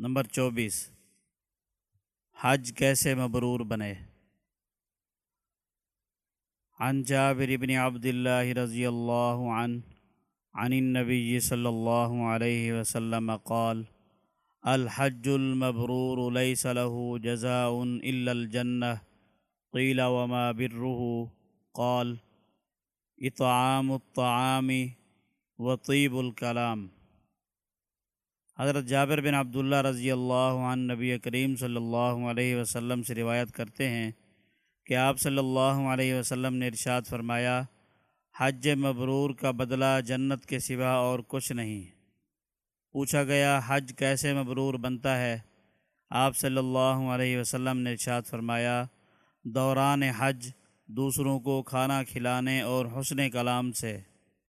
Number چوبیس۔ حج کیسے مبرور بنے؟ عن جابر بن عبد اللہ رضی اللہ عنہ، عن النبی صلی اللہ علیہ وسلم قال، الحج المبرور ليس له جزاء الا الجنہ، قیل وما بره قال، اطعام الطعام وطیب الکلام۔ حضرت جابر بن عبداللہ رضی اللہ عنہ نبی کریم صلی اللہ علیہ وسلم سے روایت کرتے ہیں کہ آپ صلی اللہ علیہ وسلم نے ارشاد فرمایا، حج مبرور کا بدلہ جنت کے سوا اور کچھ نہیں۔ پوچھا گیا، حج کیسے مبرور بنتا ہے؟ آپ صلی اللہ علیہ وسلم نے ارشاد فرمایا، دوران حج دوسروں کو کھانا کھلانے اور حسن کلام سے۔